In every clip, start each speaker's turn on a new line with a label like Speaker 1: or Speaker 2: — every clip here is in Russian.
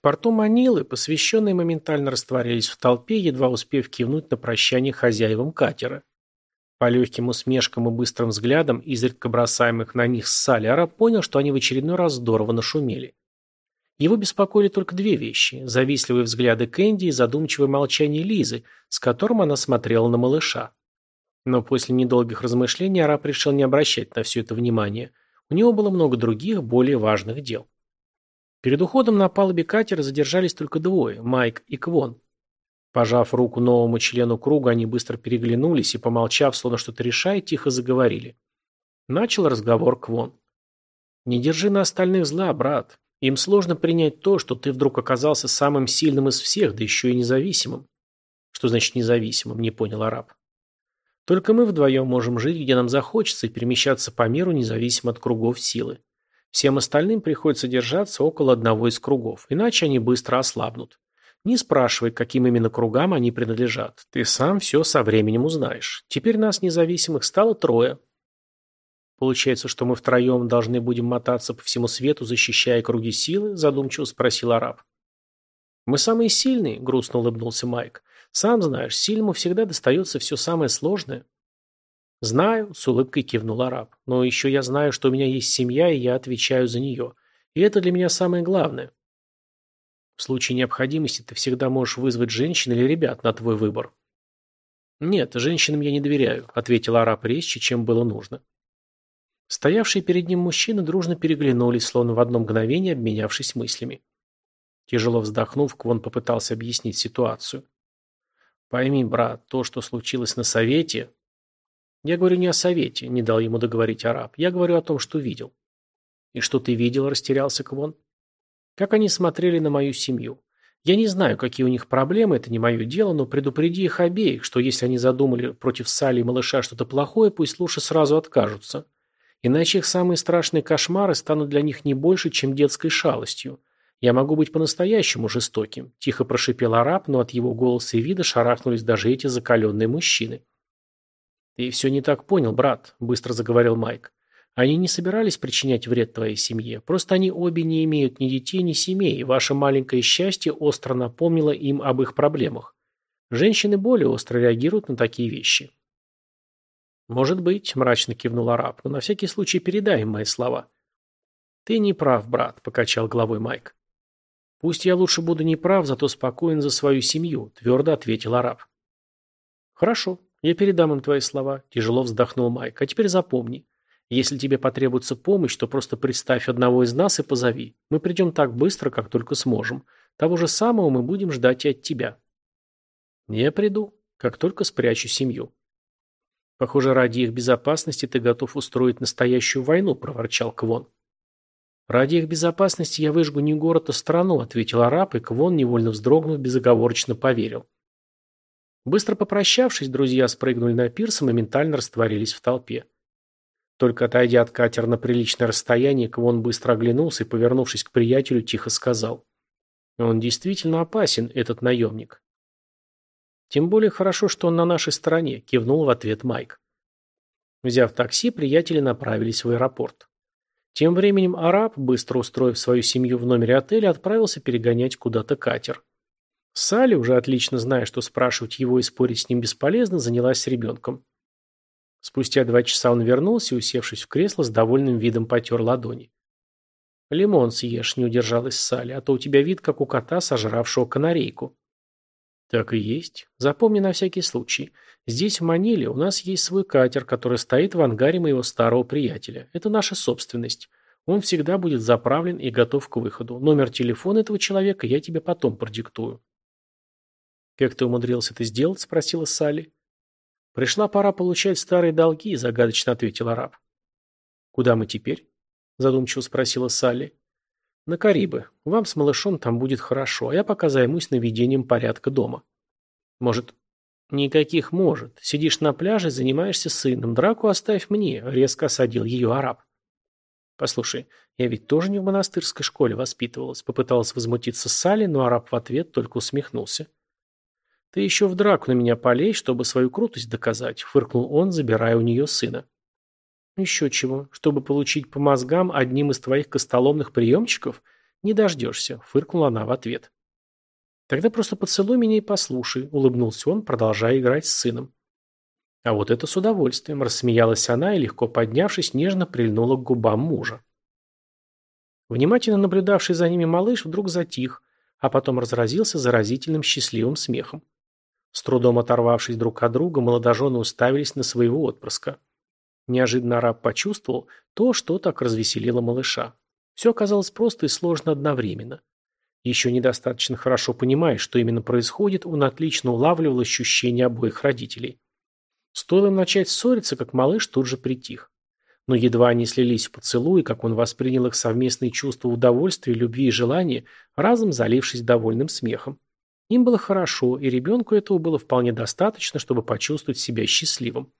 Speaker 1: Порту Манилы посвященные моментально растворились в толпе, едва успев кивнуть на прощание хозяевам катера. По легким усмешкам и быстрым взглядам, изредка бросаемых на них с Салли, араб понял, что они в очередной раз здорово нашумели. Его беспокоили только две вещи – завистливые взгляды Кэнди и задумчивое молчание Лизы, с которым она смотрела на малыша. Но после недолгих размышлений араб решил не обращать на все это внимания. У него было много других, более важных дел. Перед уходом на палубе катера задержались только двое – Майк и Квон. Пожав руку новому члену круга, они быстро переглянулись и, помолчав, словно что-то решая, тихо заговорили. Начал разговор Квон. «Не держи на остальных зла, брат. Им сложно принять то, что ты вдруг оказался самым сильным из всех, да еще и независимым». «Что значит независимым?» – не понял араб. «Только мы вдвоем можем жить, где нам захочется, и перемещаться по миру, независимо от кругов силы. Всем остальным приходится держаться около одного из кругов, иначе они быстро ослабнут. Не спрашивай, каким именно кругам они принадлежат. Ты сам все со временем узнаешь. Теперь нас независимых стало трое. Получается, что мы втроем должны будем мотаться по всему свету, защищая круги силы? Задумчиво спросил араб. Мы самые сильные, грустно улыбнулся Майк. Сам знаешь, сильному всегда достается все самое сложное. Знаю, с улыбкой кивнул араб. Но еще я знаю, что у меня есть семья, и я отвечаю за нее. И это для меня самое главное. В случае необходимости ты всегда можешь вызвать женщин или ребят на твой выбор. Нет, женщинам я не доверяю, ответил араб резче, чем было нужно. Стоявшие перед ним мужчины дружно переглянулись, словно в одно мгновение обменявшись мыслями. Тяжело вздохнув, Квон попытался объяснить ситуацию. «Пойми, брат, то, что случилось на совете...» «Я говорю не о совете», — не дал ему договорить араб. «Я говорю о том, что видел». «И что ты видел?» — растерялся Квон. Как они смотрели на мою семью. Я не знаю, какие у них проблемы, это не мое дело, но предупреди их обеих, что если они задумали против Сали и малыша что-то плохое, пусть лучше сразу откажутся. Иначе их самые страшные кошмары станут для них не больше, чем детской шалостью. Я могу быть по-настоящему жестоким», – тихо прошипел араб, но от его голоса и вида шарахнулись даже эти закаленные мужчины. «Ты все не так понял, брат», – быстро заговорил Майк. Они не собирались причинять вред твоей семье, просто они обе не имеют ни детей, ни семей, и ваше маленькое счастье остро напомнило им об их проблемах. Женщины более остро реагируют на такие вещи. «Может быть», – мрачно кивнул араб, – «но на всякий случай передай им мои слова». «Ты не прав, брат», – покачал головой Майк. «Пусть я лучше буду не прав, зато спокоен за свою семью», – твердо ответил араб. «Хорошо, я передам им твои слова», – тяжело вздохнул Майк. «А теперь запомни. Если тебе потребуется помощь, то просто представь одного из нас и позови. Мы придем так быстро, как только сможем. Того же самого мы будем ждать и от тебя. Я приду, как только спрячу семью. Похоже, ради их безопасности ты готов устроить настоящую войну, проворчал Квон. Ради их безопасности я выжгу не город, а страну, ответил араб, и Квон, невольно вздрогнув, безоговорочно поверил. Быстро попрощавшись, друзья спрыгнули на пирс и моментально растворились в толпе. Только отойдя от катера на приличное расстояние, Квон быстро оглянулся и, повернувшись к приятелю, тихо сказал. «Он действительно опасен, этот наемник». «Тем более хорошо, что он на нашей стороне», – кивнул в ответ Майк. Взяв такси, приятели направились в аэропорт. Тем временем араб, быстро устроив свою семью в номере отеля, отправился перегонять куда-то катер. Салли, уже отлично зная, что спрашивать его и спорить с ним бесполезно, занялась с ребенком. Спустя два часа он вернулся и, усевшись в кресло, с довольным видом потер ладони. «Лимон съешь», — не удержалась Салли, «а то у тебя вид, как у кота, сожравшего канарейку». «Так и есть. Запомни на всякий случай. Здесь, в Маниле, у нас есть свой катер, который стоит в ангаре моего старого приятеля. Это наша собственность. Он всегда будет заправлен и готов к выходу. Номер телефона этого человека я тебе потом продиктую». «Как ты умудрился это сделать?» – спросила Салли. «Пришла пора получать старые долги», – загадочно ответил араб. «Куда мы теперь?» – задумчиво спросила Салли. «На Карибы. Вам с малышом там будет хорошо, а я пока займусь наведением порядка дома». «Может...» «Никаких может. Сидишь на пляже, занимаешься сыном. Драку оставь мне», – резко осадил ее араб. «Послушай, я ведь тоже не в монастырской школе воспитывалась», – попыталась возмутиться Салли, но араб в ответ только усмехнулся. «Ты еще в драку на меня полей, чтобы свою крутость доказать», — фыркнул он, забирая у нее сына. «Еще чего, чтобы получить по мозгам одним из твоих костоломных приемчиков? «Не дождешься», — фыркнула она в ответ. «Тогда просто поцелуй меня и послушай», — улыбнулся он, продолжая играть с сыном. А вот это с удовольствием, рассмеялась она и, легко поднявшись, нежно прильнула к губам мужа. Внимательно наблюдавший за ними малыш вдруг затих, а потом разразился заразительным счастливым смехом. С трудом оторвавшись друг от друга, молодожены уставились на своего отпрыска. Неожиданно араб почувствовал то, что так развеселило малыша. Все оказалось просто и сложно одновременно. Еще недостаточно хорошо понимая, что именно происходит, он отлично улавливал ощущения обоих родителей. Стоило им начать ссориться, как малыш тут же притих. Но едва они слились в поцелуи, как он воспринял их совместные чувства удовольствия, любви и желания, разом залившись довольным смехом. Им было хорошо, и ребенку этого было вполне достаточно, чтобы почувствовать себя счастливым.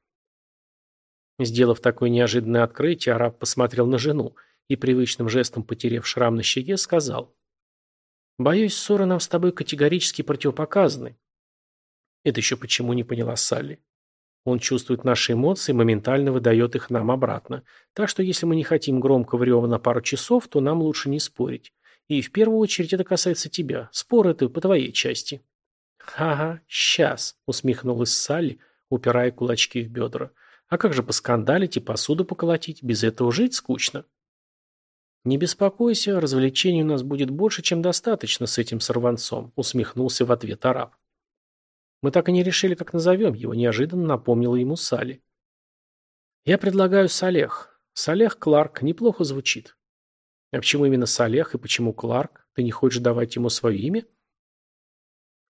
Speaker 1: Сделав такое неожиданное открытие, араб посмотрел на жену и, привычным жестом потерев шрам на щеке, сказал «Боюсь, ссоры нам с тобой категорически противопоказаны». «Это еще почему не поняла Салли?» Он чувствует наши эмоции и моментально выдает их нам обратно. Так что если мы не хотим громко врева на пару часов, то нам лучше не спорить. И в первую очередь это касается тебя. Спор это по твоей части. «Ага, сейчас», — усмехнулась Салли, упирая кулачки в бедра. «А как же поскандалить и посуду поколотить? Без этого жить скучно». «Не беспокойся, развлечений у нас будет больше, чем достаточно с этим сорванцом», — усмехнулся в ответ араб. Мы так и не решили, как назовем его, неожиданно напомнила ему Салли. Я предлагаю Салех. Салех Кларк неплохо звучит. А почему именно Салех и почему Кларк? Ты не хочешь давать ему свое имя?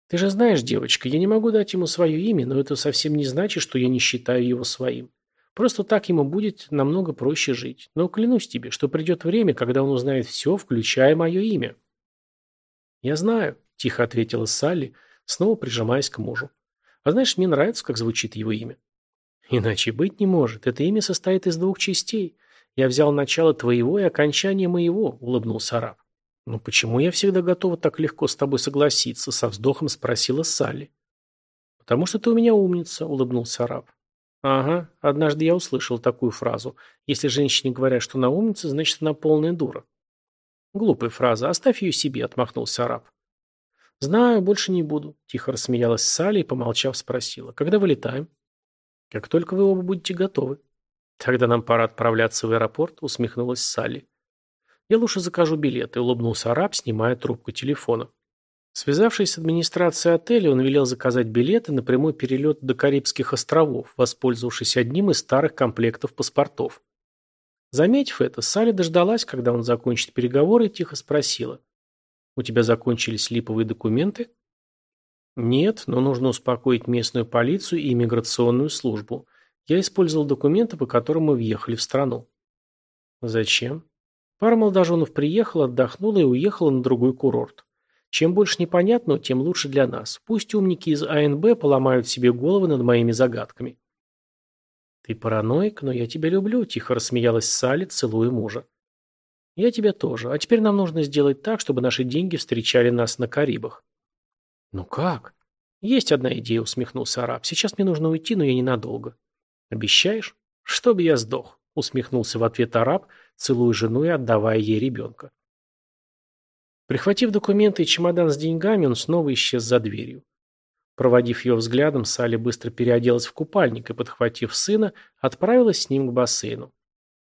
Speaker 1: Ты же знаешь, девочка, я не могу дать ему свое имя, но это совсем не значит, что я не считаю его своим. Просто так ему будет намного проще жить. Но клянусь тебе, что придет время, когда он узнает все, включая мое имя. Я знаю, тихо ответила Салли, — снова прижимаясь к мужу. А знаешь, мне нравится, как звучит его имя. Иначе быть не может. Это имя состоит из двух частей. Я взял начало твоего и окончание моего, улыбнулся араб. «Но почему я всегда готова так легко с тобой согласиться?» со вздохом спросила Салли. «Потому что ты у меня умница», — улыбнулся араб. «Ага, однажды я услышал такую фразу. Если женщине говорят, что она умница, значит, она полная дура». «Глупая фраза. Оставь ее себе», — отмахнулся араб. «Знаю, больше не буду», – тихо рассмеялась Салли и, помолчав, спросила. «Когда вылетаем?» «Как только вы оба будете готовы». «Тогда нам пора отправляться в аэропорт», – усмехнулась Салли. «Я лучше закажу билеты», – улыбнулся араб, снимая трубку телефона. Связавшись с администрацией отеля, он велел заказать билеты на прямой перелет до Карибских островов, воспользовавшись одним из старых комплектов паспортов. Заметив это, Салли дождалась, когда он закончит переговоры, и тихо спросила. У тебя закончились липовые документы? Нет, но нужно успокоить местную полицию и иммиграционную службу. Я использовал документы, по которым мы въехали в страну. Зачем? Пара молодоженов приехала, отдохнула и уехала на другой курорт. Чем больше непонятного, тем лучше для нас. Пусть умники из АНБ поломают себе головы над моими загадками. Ты параноик, но я тебя люблю, тихо рассмеялась Салли, целуя мужа. Я тебя тоже. А теперь нам нужно сделать так, чтобы наши деньги встречали нас на Карибах. Ну как? Есть одна идея, усмехнулся араб. Сейчас мне нужно уйти, но я ненадолго. Обещаешь? Чтобы я сдох, усмехнулся в ответ араб, целуя жену и отдавая ей ребенка. Прихватив документы и чемодан с деньгами, он снова исчез за дверью. Проводив ее взглядом, Салли быстро переоделась в купальник и, подхватив сына, отправилась с ним к бассейну.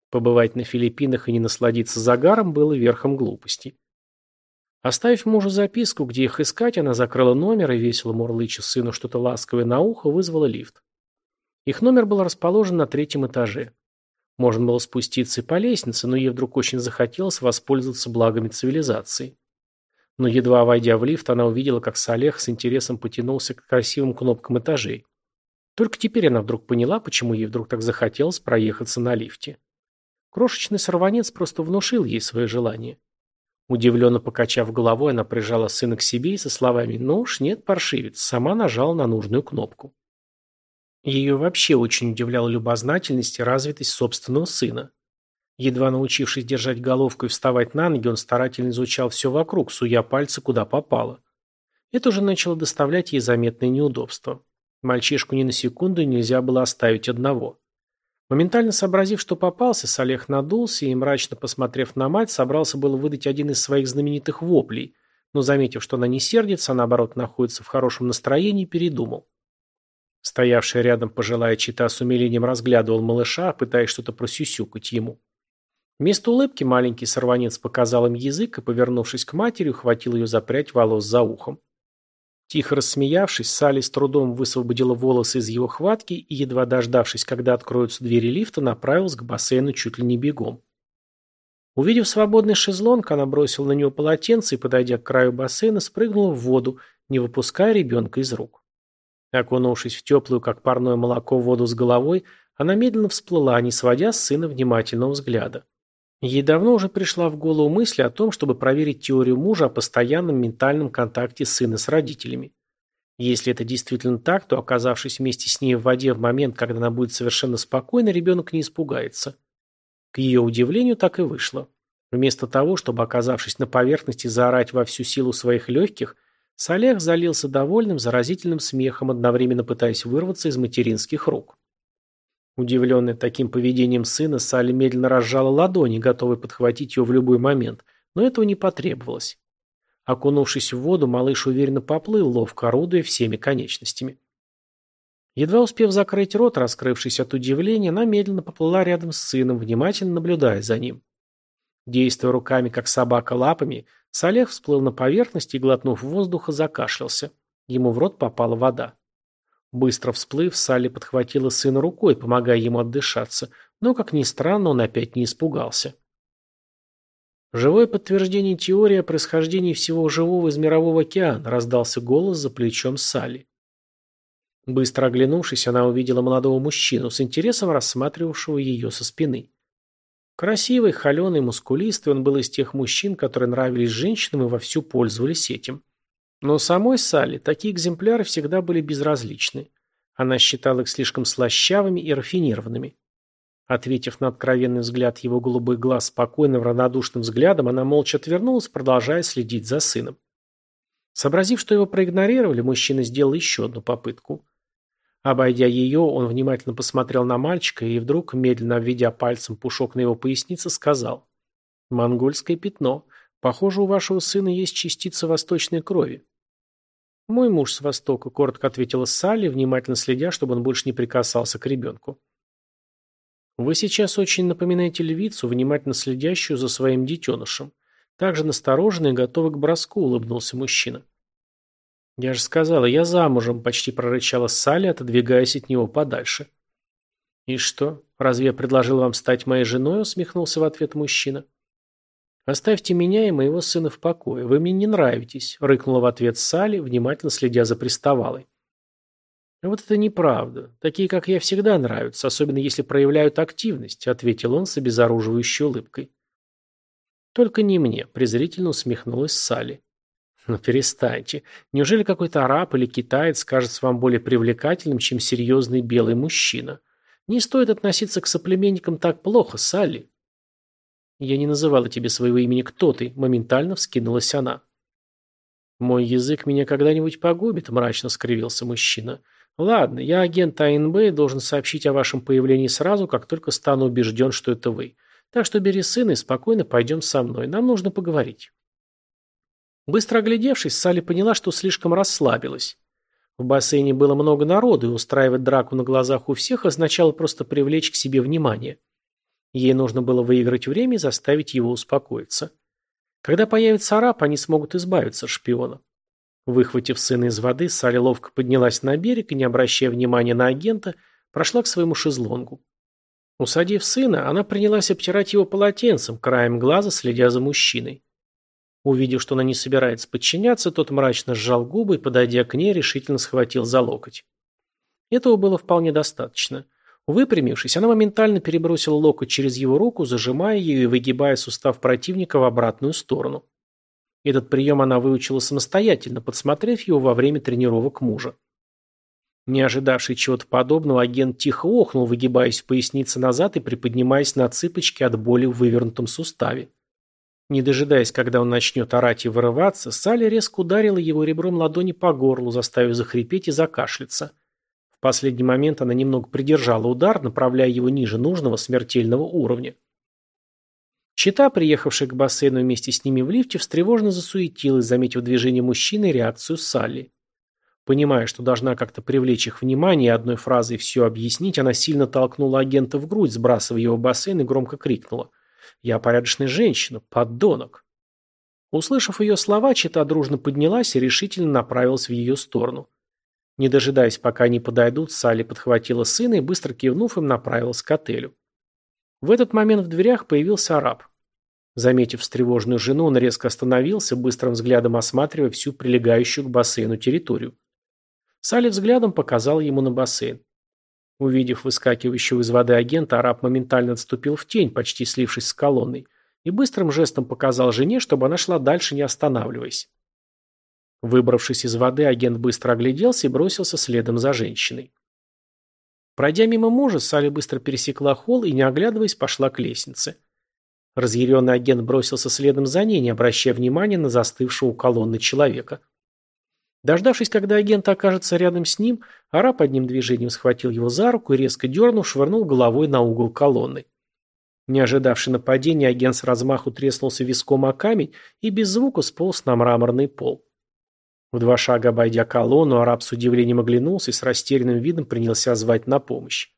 Speaker 1: Побывать на Филиппинах и не насладиться загаром было верхом глупости. Оставив мужу записку, где их искать, она закрыла номер и, весело мурлыча сыну что-то ласковое на ухо, вызвала лифт. Их номер был расположен на третьем этаже. Можно было спуститься и по лестнице, но ей вдруг очень захотелось воспользоваться благами цивилизации. Но едва войдя в лифт, она увидела, как Салех с интересом потянулся к красивым кнопкам этажей. Только теперь она вдруг поняла, почему ей вдруг так захотелось проехаться на лифте. Крошечный сорванец просто внушил ей свое желание. Удивленно покачав головой, она прижала сына к себе и со словами «Ну уж нет, паршивец», сама нажала на нужную кнопку. Ее вообще очень удивляла любознательность и развитость собственного сына. Едва научившись держать головку и вставать на ноги, он старательно изучал все вокруг, суя пальцы куда попало. Это уже начало доставлять ей заметные неудобства. Мальчишку ни на секунду нельзя было оставить одного. Моментально сообразив, что попался, Салех надулся и, мрачно посмотрев на мать, собрался было выдать один из своих знаменитых воплей, но, заметив, что она не сердится, а наоборот находится в хорошем настроении, передумал. Стоявшая рядом пожилая чита с умилением разглядывал малыша, пытаясь что-то просюсюкать ему. Вместо улыбки маленький сорванец показал им язык и, повернувшись к матери, ухватил ее за прядь волос за ухом. Тихо рассмеявшись, Салли с трудом высвободила волосы из его хватки и, едва дождавшись, когда откроются двери лифта, направилась к бассейну чуть ли не бегом. Увидев свободный шезлонг, она бросила на него полотенце и, подойдя к краю бассейна, спрыгнула в воду, не выпуская ребенка из рук. Окунувшись в теплую, как парное молоко, воду с головой, она медленно всплыла, не сводя с сына внимательного взгляда. Ей давно уже пришла в голову мысль о том, чтобы проверить теорию мужа о постоянном ментальном контакте сына с родителями. Если это действительно так, то, оказавшись вместе с ней в воде в момент, когда она будет совершенно спокойна, ребенок не испугается. К ее удивлению, так и вышло. Вместо того, чтобы, оказавшись на поверхности, заорать во всю силу своих легких, Салех залился довольным, заразительным смехом, одновременно пытаясь вырваться из материнских рук. Удивленная таким поведением сына, Салли медленно разжала ладони, готовая подхватить ее в любой момент, но этого не потребовалось. Окунувшись в воду, малыш уверенно поплыл, ловко орудуя всеми конечностями. Едва успев закрыть рот, раскрывшись от удивления, она медленно поплыла рядом с сыном, внимательно наблюдая за ним. Действуя руками, как собака лапами, Салех всплыл на поверхность и, глотнув воздуха, закашлялся. Ему в рот попала вода. Быстро всплыв, Салли подхватила сына рукой, помогая ему отдышаться, но, как ни странно, он опять не испугался. Живое подтверждение теории о происхождении всего живого из мирового океана раздался голос за плечом Салли. Быстро оглянувшись, она увидела молодого мужчину, с интересом рассматривавшего ее со спины. Красивый, холеный, мускулистый, он был из тех мужчин, которые нравились женщинам и вовсю пользовались этим. Но самой Салли такие экземпляры всегда были безразличны. Она считала их слишком слащавыми и рафинированными. Ответив на откровенный взгляд его голубых глаз спокойным равнодушным взглядом, она молча отвернулась, продолжая следить за сыном. Сообразив, что его проигнорировали, мужчина сделал еще одну попытку. Обойдя ее, он внимательно посмотрел на мальчика и вдруг, медленно обведя пальцем пушок на его пояснице, сказал «Монгольское пятно. Похоже, у вашего сына есть частица восточной крови». «Мой муж с Востока», — коротко ответила Салли, внимательно следя, чтобы он больше не прикасался к ребенку. «Вы сейчас очень напоминаете львицу, внимательно следящую за своим детенышем. Также настороженный и готовый к броску», — улыбнулся мужчина. «Я же сказала, я замужем», – почти прорычала Салли, отодвигаясь от него подальше. «И что, разве я предложил вам стать моей женой?» – усмехнулся в ответ мужчина. «Оставьте меня и моего сына в покое. Вы мне не нравитесь», – рыкнула в ответ Салли, внимательно следя за приставалой. «Вот это неправда. Такие, как я, всегда нравятся, особенно если проявляют активность», – ответил он с обезоруживающей улыбкой. «Только не мне», – презрительно усмехнулась Салли. «Ну перестаньте. Неужели какой-то араб или китаец кажется вам более привлекательным, чем серьезный белый мужчина? Не стоит относиться к соплеменникам так плохо, Салли». «Я не называла тебе своего имени кто ты», — моментально вскинулась она. «Мой язык меня когда-нибудь погубит», — мрачно скривился мужчина. «Ладно, я агент АНБ и должен сообщить о вашем появлении сразу, как только стану убежден, что это вы. Так что бери сына и спокойно пойдем со мной. Нам нужно поговорить». Быстро оглядевшись, Салли поняла, что слишком расслабилась. В бассейне было много народу, и устраивать драку на глазах у всех означало просто привлечь к себе внимание. Ей нужно было выиграть время и заставить его успокоиться. Когда появится араб, они смогут избавиться от шпиона. Выхватив сына из воды, Салли ловко поднялась на берег и, не обращая внимания на агента, прошла к своему шезлонгу. Усадив сына, она принялась обтирать его полотенцем, краем глаза следя за мужчиной. Увидев, что она не собирается подчиняться, тот мрачно сжал губы и, подойдя к ней, решительно схватил за локоть. Этого было вполне достаточно. Выпрямившись, она моментально перебросила локоть через его руку, зажимая ее и выгибая сустав противника в обратную сторону. Этот прием она выучила самостоятельно, подсмотрев его во время тренировок мужа. Не ожидавший чего-то подобного, агент тихо охнул, выгибаясь в пояснице назад и приподнимаясь на цыпочки от боли в вывернутом суставе. Не дожидаясь, когда он начнет орать и вырываться, Салли резко ударила его ребром ладони по горлу, заставив захрипеть и закашляться. В последний момент она немного придержала удар, направляя его ниже нужного смертельного уровня. Чита, приехавшая к бассейну вместе с ними в лифте, встревоженно засуетилась, заметив движение мужчины и реакцию Салли. Понимая, что должна как-то привлечь их внимание и одной фразой все объяснить, она сильно толкнула агента в грудь, сбрасывая его в бассейн и громко крикнула. «Я порядочная женщина, поддонок!» Услышав ее слова, Чита дружно поднялась и решительно направилась в ее сторону. Не дожидаясь, пока они подойдут, Салли подхватила сына и, быстро кивнув им, направилась к отелю. В этот момент в дверях появился араб. Заметив встревоженную жену, он резко остановился, быстрым взглядом осматривая всю прилегающую к бассейну территорию. Салли взглядом показал ему на бассейн. Увидев выскакивающего из воды агента, араб моментально отступил в тень, почти слившись с колонной, и быстрым жестом показал жене, чтобы она шла дальше, не останавливаясь. Выбравшись из воды, агент быстро огляделся и бросился следом за женщиной. Пройдя мимо мужа, Салли быстро пересекла холл и, не оглядываясь, пошла к лестнице. Разъяренный агент бросился следом за ней, не обращая внимания на застывшего у колонны человека. Дождавшись, когда агент окажется рядом с ним, араб одним движением схватил его за руку и, резко дернув, швырнул головой на угол колонны. Не ожидавший нападения, агент с размаху треснулся виском о камень и без звука сполз на мраморный пол. В два шага обойдя колонну, араб с удивлением оглянулся и с растерянным видом принялся звать на помощь.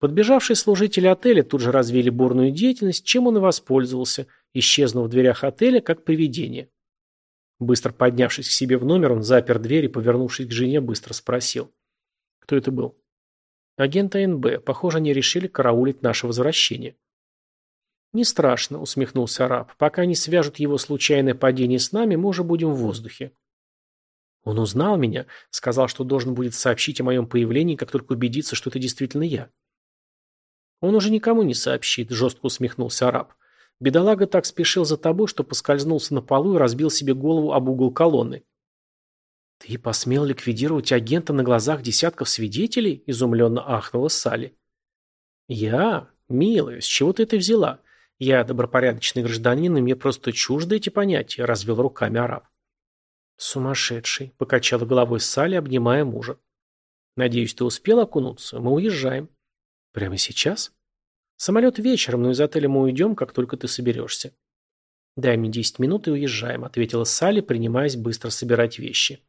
Speaker 1: Подбежавшие служители отеля тут же развили бурную деятельность, чем он и воспользовался, исчезнув в дверях отеля, как привидение. Быстро поднявшись к себе в номер, он запер дверь и, повернувшись к жене, быстро спросил. «Кто это был?» «Агент АНБ. Похоже, они решили караулить наше возвращение». «Не страшно», — усмехнулся араб. «Пока не свяжут его случайное падение с нами, мы уже будем в воздухе». «Он узнал меня, сказал, что должен будет сообщить о моем появлении, как только убедится, что это действительно я». «Он уже никому не сообщит», — жестко усмехнулся араб. «Бедолага так спешил за тобой, что поскользнулся на полу и разбил себе голову об угол колонны». «Ты посмел ликвидировать агента на глазах десятков свидетелей?» – изумленно ахнула Салли. «Я? Милая, с чего ты это взяла? «Я добропорядочный гражданин, и мне просто чужды эти понятия», – развел руками араб. «Сумасшедший», – покачала головой Салли, обнимая мужа. «Надеюсь, ты успел окунуться? Мы уезжаем». «Прямо сейчас?» «Самолет вечером, но из отеля мы уйдем, как только ты соберешься». «Дай мне десять минут и уезжаем», – ответила Салли, принимаясь быстро собирать вещи.